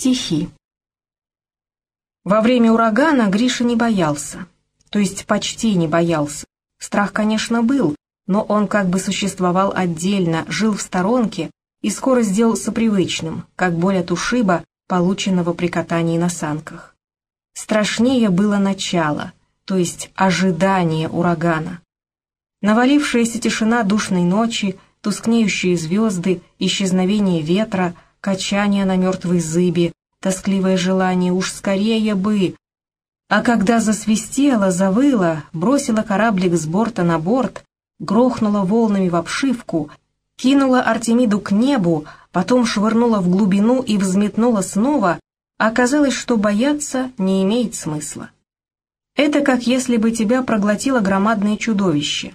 Стихи. Во время урагана Гриша не боялся, то есть почти не боялся. Страх, конечно, был, но он как бы существовал отдельно, жил в сторонке и скоро сделался привычным, как боль от ушиба, полученного при катании на санках. Страшнее было начало, то есть ожидание урагана. Навалившаяся тишина душной ночи, тускнеющие звезды, исчезновение ветра, качание на мертвой зыбе, тоскливое желание уж скорее бы. А когда засвистело, завыло, бросило кораблик с борта на борт, грохнула волнами в обшивку, кинула Артемиду к небу, потом швырнула в глубину и взметнула снова, оказалось, что бояться не имеет смысла. Это как если бы тебя проглотило громадное чудовище.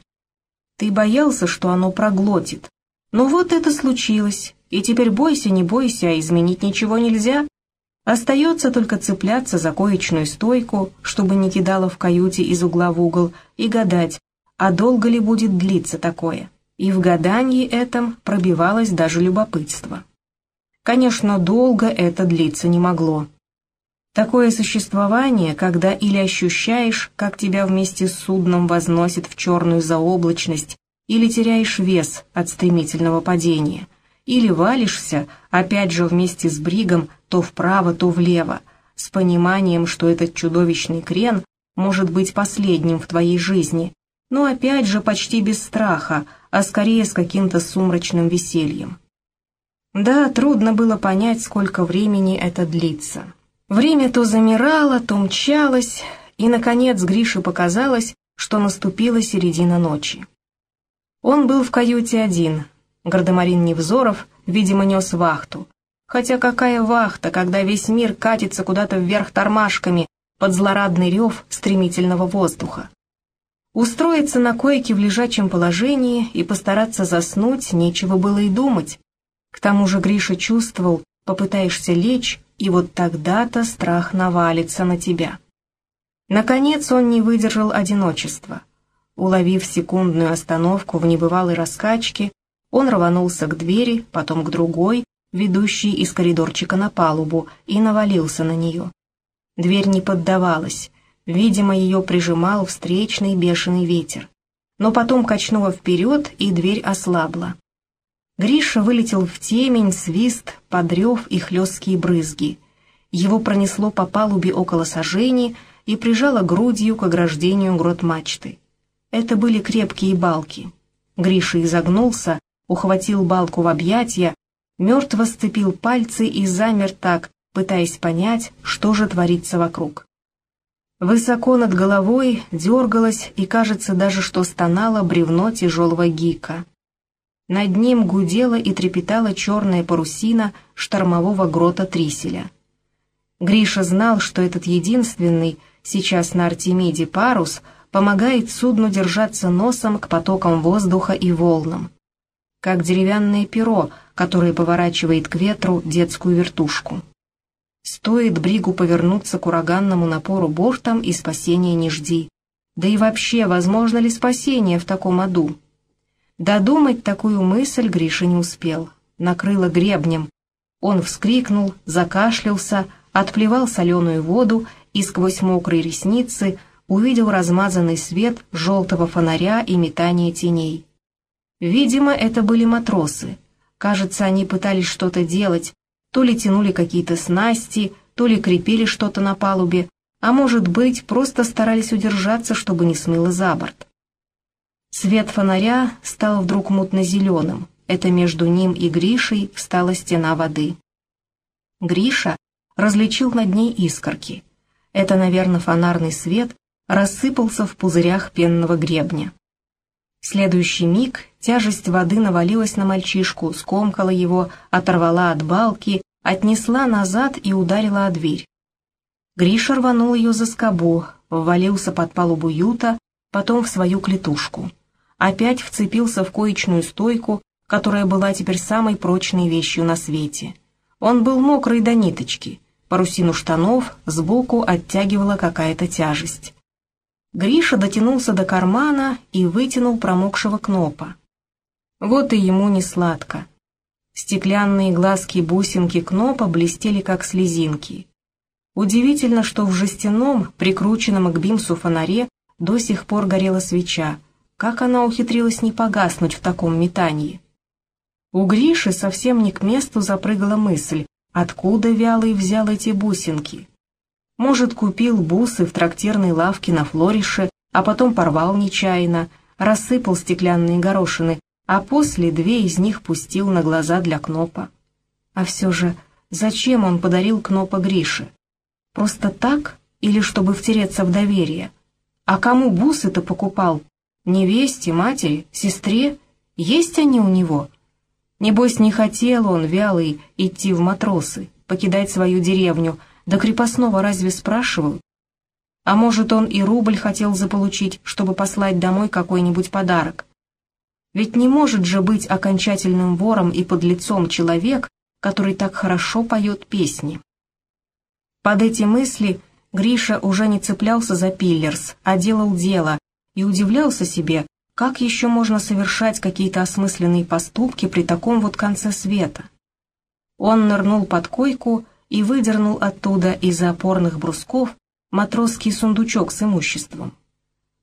Ты боялся, что оно проглотит. Но вот это случилось, и теперь бойся, не бойся, а изменить ничего нельзя. Остается только цепляться за коечную стойку, чтобы не кидало в каюте из угла в угол, и гадать, а долго ли будет длиться такое. И в гадании этом пробивалось даже любопытство. Конечно, долго это длиться не могло. Такое существование, когда или ощущаешь, как тебя вместе с судном возносит в черную заоблачность, или теряешь вес от стремительного падения, или валишься, опять же вместе с бригом, то вправо, то влево, с пониманием, что этот чудовищный крен может быть последним в твоей жизни, но опять же почти без страха, а скорее с каким-то сумрачным весельем. Да, трудно было понять, сколько времени это длится. Время то замирало, то мчалось, и, наконец, Грише показалось, что наступила середина ночи. Он был в каюте один. Гардемарин Невзоров, видимо, нес вахту. Хотя какая вахта, когда весь мир катится куда-то вверх тормашками под злорадный рев стремительного воздуха. Устроиться на койке в лежачем положении и постараться заснуть нечего было и думать. К тому же Гриша чувствовал, попытаешься лечь, и вот тогда-то страх навалится на тебя. Наконец он не выдержал одиночества. Уловив секундную остановку в небывалой раскачке, он рванулся к двери, потом к другой, ведущей из коридорчика на палубу, и навалился на нее. Дверь не поддавалась, видимо, ее прижимал встречный бешеный ветер. Но потом качнула вперед, и дверь ослабла. Гриша вылетел в темень, свист, подрев и хлесткие брызги. Его пронесло по палубе около сажений и прижало грудью к ограждению грот мачты. Это были крепкие балки. Гриша изогнулся, ухватил балку в объятья, мертво сцепил пальцы и замер так, пытаясь понять, что же творится вокруг. Высоко над головой дергалось и, кажется, даже что стонало бревно тяжелого гика. Над ним гудела и трепетала черная парусина штормового грота Триселя. Гриша знал, что этот единственный, сейчас на Артемиде парус, помогает судну держаться носом к потокам воздуха и волнам. Как деревянное перо, которое поворачивает к ветру детскую вертушку. Стоит Бригу повернуться к ураганному напору бортом, и спасения не жди. Да и вообще, возможно ли спасение в таком аду? Додумать такую мысль Гриша не успел. Накрыло гребнем. Он вскрикнул, закашлялся, отплевал соленую воду и сквозь мокрые ресницы увидел размазанный свет желтого фонаря и метание теней. Видимо, это были матросы. Кажется, они пытались что-то делать, то ли тянули какие-то снасти, то ли крепили что-то на палубе, а может быть, просто старались удержаться, чтобы не смыло за борт. Свет фонаря стал вдруг мутно-зеленым. Это между ним и Гришей встала стена воды. Гриша различил над ней искорки. Это, наверное, фонарный свет рассыпался в пузырях пенного гребня. В следующий миг тяжесть воды навалилась на мальчишку, скомкала его, оторвала от балки, отнесла назад и ударила о дверь. Гриша рванул ее за скобу, ввалился под палубу юта, потом в свою клетушку опять вцепился в коечную стойку, которая была теперь самой прочной вещью на свете. Он был мокрый до ниточки, парусину штанов сбоку оттягивала какая-то тяжесть. Гриша дотянулся до кармана и вытянул промокшего кнопа. Вот и ему не сладко. Стеклянные глазки-бусинки Кнопа блестели, как слезинки. Удивительно, что в жестяном, прикрученном к бимсу фонаре до сих пор горела свеча. Как она ухитрилась не погаснуть в таком метании? У Гриши совсем не к месту запрыгала мысль, откуда Вялый взял эти бусинки. Может, купил бусы в трактирной лавке на Флорише, а потом порвал нечаянно, рассыпал стеклянные горошины, а после две из них пустил на глаза для Кнопа. А все же, зачем он подарил Кнопа Грише? Просто так или чтобы втереться в доверие? А кому бусы-то покупал? Невесте, матери, сестре? Есть они у него? Небось, не хотел он, вялый, идти в матросы, покидать свою деревню, до крепостного разве спрашивал? А может, он и рубль хотел заполучить, чтобы послать домой какой-нибудь подарок? Ведь не может же быть окончательным вором и подлецом человек, который так хорошо поет песни. Под эти мысли Гриша уже не цеплялся за пиллерс, а делал дело, и удивлялся себе, как еще можно совершать какие-то осмысленные поступки при таком вот конце света. Он нырнул под койку и выдернул оттуда из-за опорных брусков матросский сундучок с имуществом.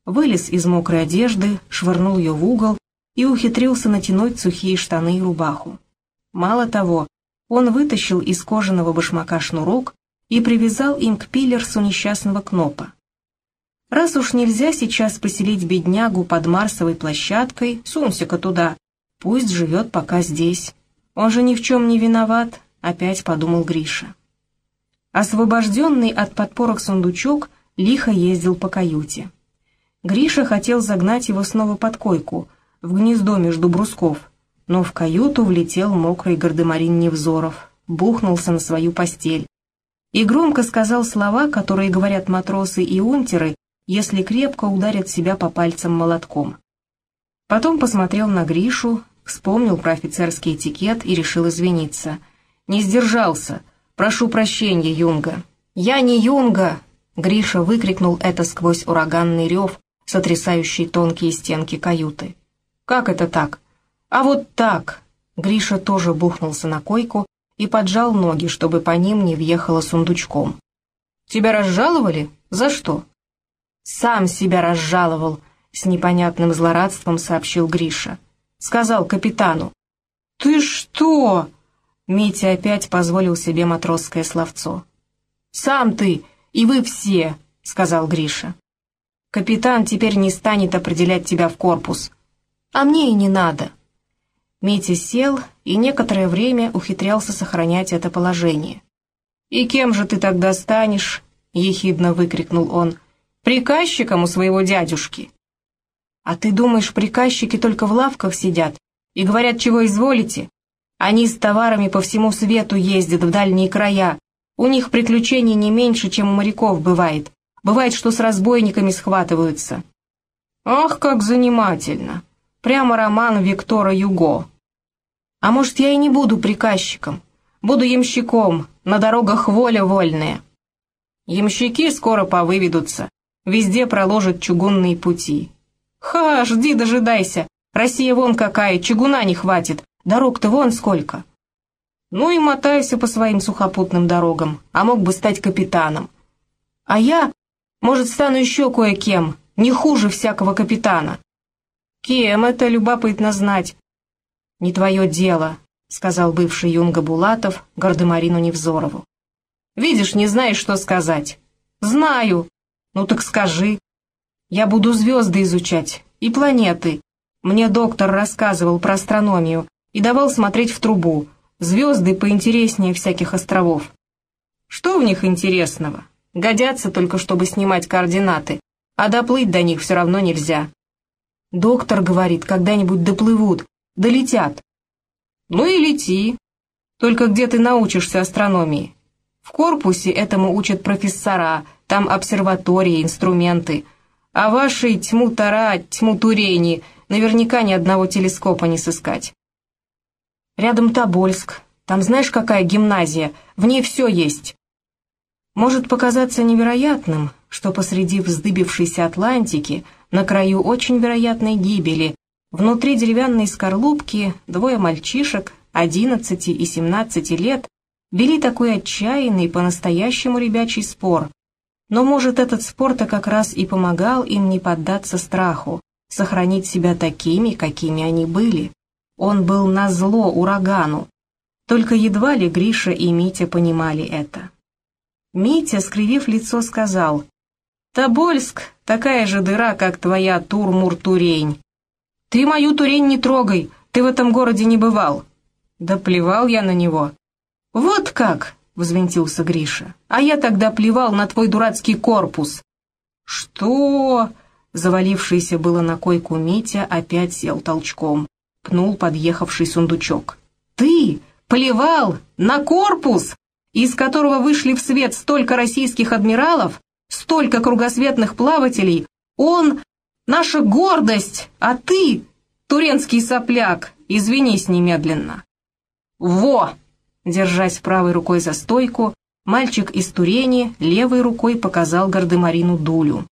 Вылез из мокрой одежды, швырнул ее в угол и ухитрился натянуть сухие штаны и рубаху. Мало того, он вытащил из кожаного башмака шнурок и привязал им к пиллерсу несчастного Кнопа. Раз уж нельзя сейчас поселить беднягу под Марсовой площадкой, сунься-ка туда, пусть живет пока здесь. Он же ни в чем не виноват, опять подумал Гриша. Освобожденный от подпорок сундучок лихо ездил по каюте. Гриша хотел загнать его снова под койку, в гнездо между брусков, но в каюту влетел мокрый гардемарин Невзоров, бухнулся на свою постель, и громко сказал слова, которые говорят матросы и унтеры, если крепко ударят себя по пальцам молотком. Потом посмотрел на Гришу, вспомнил про офицерский этикет и решил извиниться. «Не сдержался. Прошу прощения, Юнга». «Я не Юнга!» Гриша выкрикнул это сквозь ураганный рев, сотрясающий тонкие стенки каюты. «Как это так?» «А вот так!» Гриша тоже бухнулся на койку, и поджал ноги, чтобы по ним не въехало сундучком. «Тебя разжаловали? За что?» «Сам себя разжаловал», — с непонятным злорадством сообщил Гриша. Сказал капитану. «Ты что?» Митя опять позволил себе матросское словцо. «Сам ты и вы все», — сказал Гриша. «Капитан теперь не станет определять тебя в корпус. А мне и не надо». Митя сел и некоторое время ухитрялся сохранять это положение. «И кем же ты тогда станешь?» — ехидно выкрикнул он. «Приказчиком у своего дядюшки». «А ты думаешь, приказчики только в лавках сидят и говорят, чего изволите? Они с товарами по всему свету ездят в дальние края. У них приключений не меньше, чем у моряков бывает. Бывает, что с разбойниками схватываются». «Ах, как занимательно! Прямо роман Виктора Юго!» А может, я и не буду приказчиком. Буду ямщиком, на дорогах воля вольная. Ямщики скоро повыведутся, везде проложат чугунные пути. Ха, жди, дожидайся. Россия вон какая, чугуна не хватит, дорог-то вон сколько. Ну и мотайся по своим сухопутным дорогам, а мог бы стать капитаном. А я, может, стану еще кое-кем, не хуже всякого капитана. Кем это любопытно знать, «Не твое дело», — сказал бывший юнга Булатов Гардемарину Невзорову. «Видишь, не знаешь, что сказать». «Знаю». «Ну так скажи». «Я буду звезды изучать и планеты. Мне доктор рассказывал про астрономию и давал смотреть в трубу. Звезды поинтереснее всяких островов». «Что в них интересного? Годятся только, чтобы снимать координаты, а доплыть до них все равно нельзя». «Доктор говорит, когда-нибудь доплывут, долетят. Ну и лети. Только где ты научишься астрономии? В корпусе этому учат профессора, там обсерватории, инструменты. А вашей тьму тара, тьму турени наверняка ни одного телескопа не сыскать. Рядом Тобольск. Там знаешь, какая гимназия? В ней все есть. Может показаться невероятным, что посреди вздыбившейся Атлантики, на краю очень вероятной гибели, Внутри деревянной скорлупки двое мальчишек, 11 и 17 лет вели такой отчаянный, по-настоящему ребячий спор. Но, может, этот спор-то как раз и помогал им не поддаться страху, сохранить себя такими, какими они были. Он был назло урагану. Только едва ли Гриша и Митя понимали это. Митя, скривив лицо, сказал, «Тобольск — такая же дыра, как твоя Турмур-Турень. Ты мою Турень не трогай, ты в этом городе не бывал». «Да плевал я на него». «Вот как!» — взвинтился Гриша. «А я тогда плевал на твой дурацкий корпус». «Что?» — завалившийся было на койку Митя опять сел толчком, пнул подъехавший сундучок. «Ты плевал на корпус, из которого вышли в свет столько российских адмиралов, столько кругосветных плавателей, он — наша гордость, а ты — туренский сопляк, извинись немедленно». «Во!» Держась правой рукой за стойку, мальчик из Турени левой рукой показал Гардемарину дулю.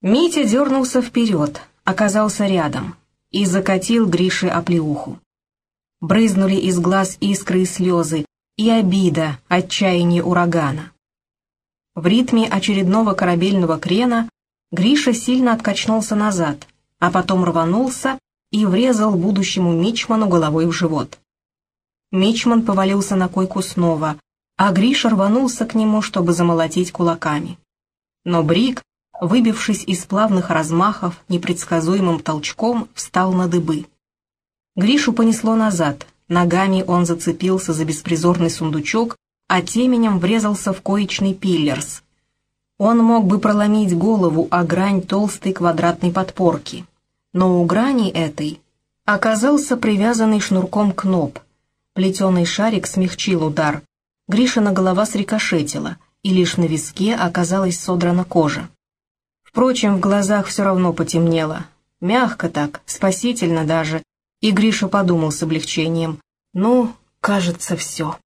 Митя дернулся вперед, оказался рядом и закатил Грише оплеуху. Брызнули из глаз искры и слезы, и обида, отчаяние урагана. В ритме очередного корабельного крена Гриша сильно откачнулся назад, а потом рванулся и врезал будущему мичману головой в живот. Мичман повалился на койку снова, а Гриша рванулся к нему, чтобы замолотить кулаками. Но Брик, выбившись из плавных размахов, непредсказуемым толчком встал на дыбы. Гришу понесло назад, ногами он зацепился за беспризорный сундучок, а теменем врезался в коечный пиллерс. Он мог бы проломить голову о грань толстой квадратной подпорки но у грани этой оказался привязанный шнурком кноп. Плетеный шарик смягчил удар. Гришина голова срикошетила, и лишь на виске оказалась содрана кожа. Впрочем, в глазах все равно потемнело. Мягко так, спасительно даже, и Гриша подумал с облегчением. «Ну, кажется, все».